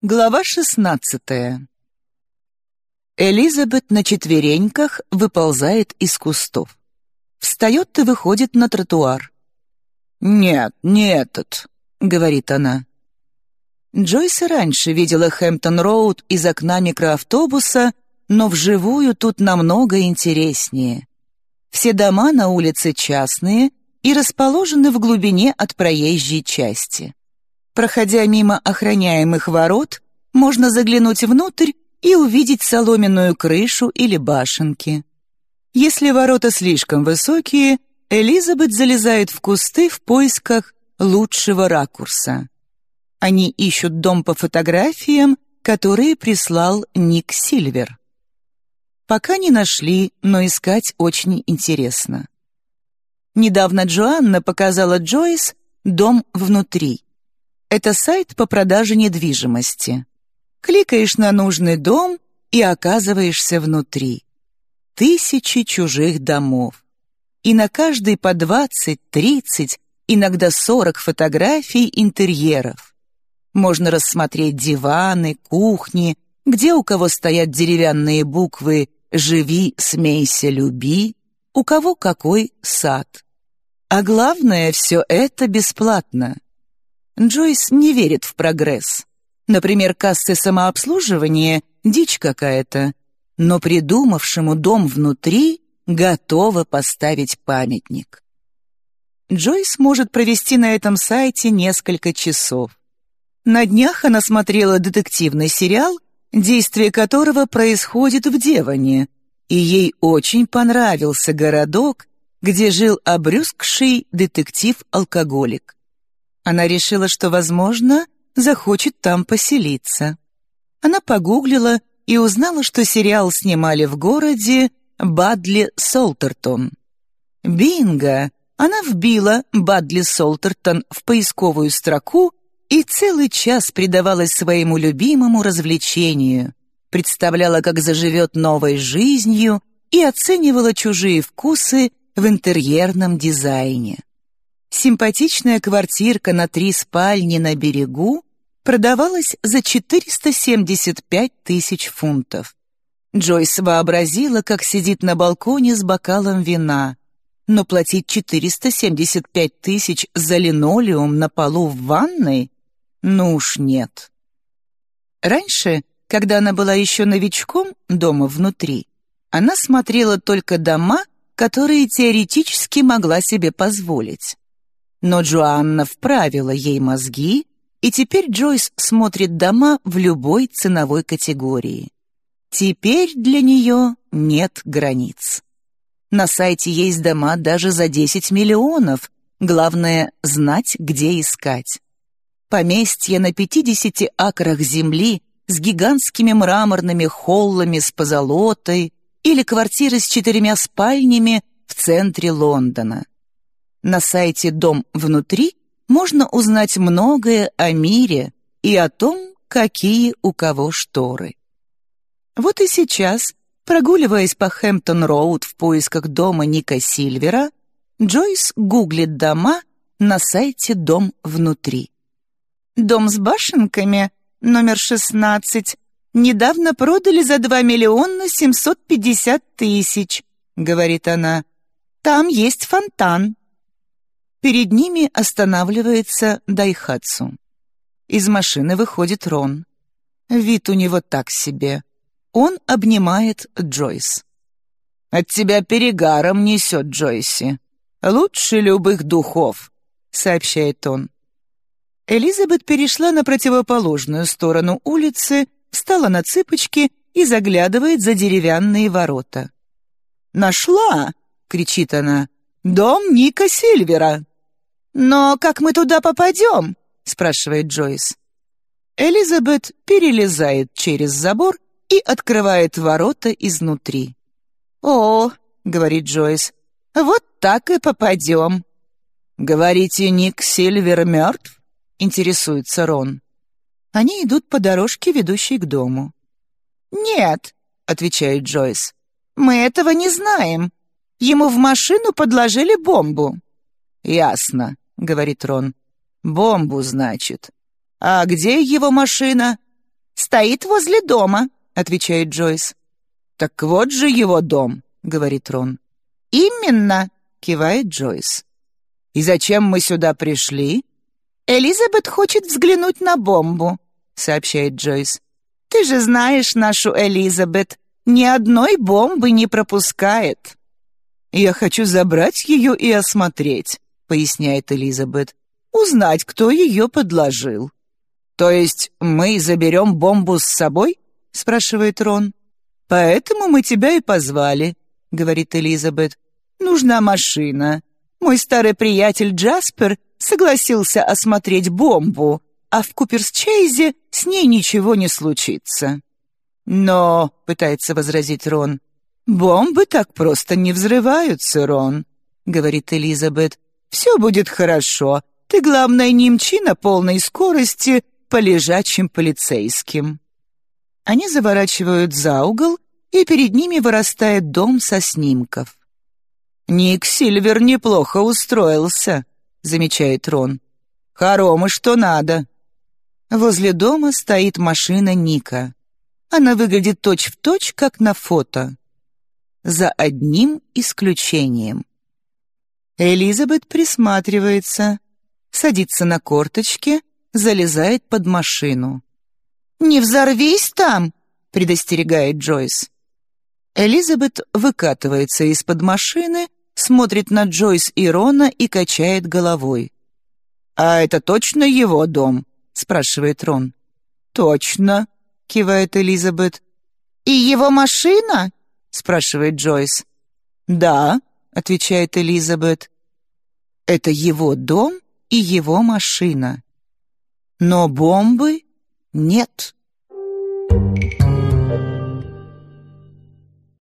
Глава шестнадцатая. Элизабет на четвереньках выползает из кустов. Встает и выходит на тротуар. «Нет, не этот», — говорит она. Джойс и раньше видела Хэмптон-Роуд из окна микроавтобуса, но вживую тут намного интереснее. Все дома на улице частные и расположены в глубине от проезжей части. Проходя мимо охраняемых ворот, можно заглянуть внутрь и увидеть соломенную крышу или башенки. Если ворота слишком высокие, Элизабет залезает в кусты в поисках лучшего ракурса. Они ищут дом по фотографиям, которые прислал Ник Сильвер. Пока не нашли, но искать очень интересно. Недавно Джоанна показала Джойс дом внутри. Это сайт по продаже недвижимости. Кликаешь на нужный дом и оказываешься внутри. Тысячи чужих домов. И на каждый по 20, 30, иногда 40 фотографий интерьеров. Можно рассмотреть диваны, кухни, где у кого стоят деревянные буквы «Живи, смейся, люби», у кого какой сад. А главное, все это бесплатно. Джойс не верит в прогресс. Например, кассы самообслуживания — дичь какая-то, но придумавшему дом внутри готова поставить памятник. Джойс может провести на этом сайте несколько часов. На днях она смотрела детективный сериал, действие которого происходит в Деване, и ей очень понравился городок, где жил обрюзгший детектив-алкоголик. Она решила, что, возможно, захочет там поселиться. Она погуглила и узнала, что сериал снимали в городе Бадли Солтертон. Бинго! Она вбила Бадли Солтертон в поисковую строку и целый час предавалась своему любимому развлечению, представляла, как заживет новой жизнью и оценивала чужие вкусы в интерьерном дизайне. Симпатичная квартирка на три спальни на берегу продавалась за 475 тысяч фунтов. Джойс вообразила, как сидит на балконе с бокалом вина, но платить 475 тысяч за линолеум на полу в ванной? Ну уж нет. Раньше, когда она была еще новичком дома внутри, она смотрела только дома, которые теоретически могла себе позволить. Но Джоанна вправила ей мозги, и теперь Джойс смотрит дома в любой ценовой категории. Теперь для нее нет границ. На сайте есть дома даже за 10 миллионов, главное — знать, где искать. Поместье на 50 акрах земли с гигантскими мраморными холлами с позолотой или квартиры с четырьмя спальнями в центре Лондона. На сайте «Дом внутри» можно узнать многое о мире и о том, какие у кого шторы. Вот и сейчас, прогуливаясь по Хэмптон-Роуд в поисках дома Ника Сильвера, Джойс гуглит дома на сайте «Дом внутри». Дом с башенками, номер 16, недавно продали за 2 миллиона 750 тысяч, говорит она. Там есть фонтан. Перед ними останавливается Дайхатсу. Из машины выходит Рон. Вид у него так себе. Он обнимает Джойс. «От тебя перегаром несет, Джойси. Лучше любых духов», — сообщает он. Элизабет перешла на противоположную сторону улицы, встала на цыпочки и заглядывает за деревянные ворота. «Нашла!» — кричит она. «Дом Ника Сильвера!» «Но как мы туда попадем?» — спрашивает Джойс. Элизабет перелезает через забор и открывает ворота изнутри. «О!» — говорит Джойс. «Вот так и попадем». «Говорите, Ник Сильвер мертв?» — интересуется Рон. Они идут по дорожке, ведущей к дому. «Нет», — отвечает Джойс. «Мы этого не знаем. Ему в машину подложили бомбу». «Ясно», — говорит Рон. «Бомбу, значит. А где его машина?» «Стоит возле дома», — отвечает Джойс. «Так вот же его дом», — говорит Рон. «Именно», — кивает Джойс. «И зачем мы сюда пришли?» «Элизабет хочет взглянуть на бомбу», — сообщает Джойс. «Ты же знаешь нашу Элизабет. Ни одной бомбы не пропускает». «Я хочу забрать ее и осмотреть», — поясняет Элизабет. «Узнать, кто ее подложил». «То есть мы заберем бомбу с собой?» — спрашивает Рон. «Поэтому мы тебя и позвали», — говорит Элизабет. «Нужна машина. Мой старый приятель Джаспер согласился осмотреть бомбу, а в Куперсчейзе с ней ничего не случится». «Но», — пытается возразить Рон, «бомбы так просто не взрываются, Рон», — говорит Элизабет. «Все будет хорошо. Ты, главное, не мчи на полной скорости по лежачим полицейским». Они заворачивают за угол, и перед ними вырастает дом со снимков. «Ник Сильвер неплохо устроился», — замечает Рон. «Хоромы что надо». Возле дома стоит машина Ника. Она выглядит точь-в-точь, точь, как на фото. За одним исключением. Элизабет присматривается, садится на корточки, залезает под машину. «Не взорвись там!» — предостерегает Джойс. Элизабет выкатывается из-под машины, смотрит на Джойс и Рона и качает головой. «А это точно его дом?» — спрашивает Рон. «Точно», — кивает Элизабет. «И его машина?» — спрашивает Джойс. «Да», — отвечает Элизабет. «Это его дом и его машина. Но бомбы нет».